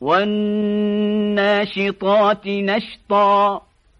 والناشطات نشطا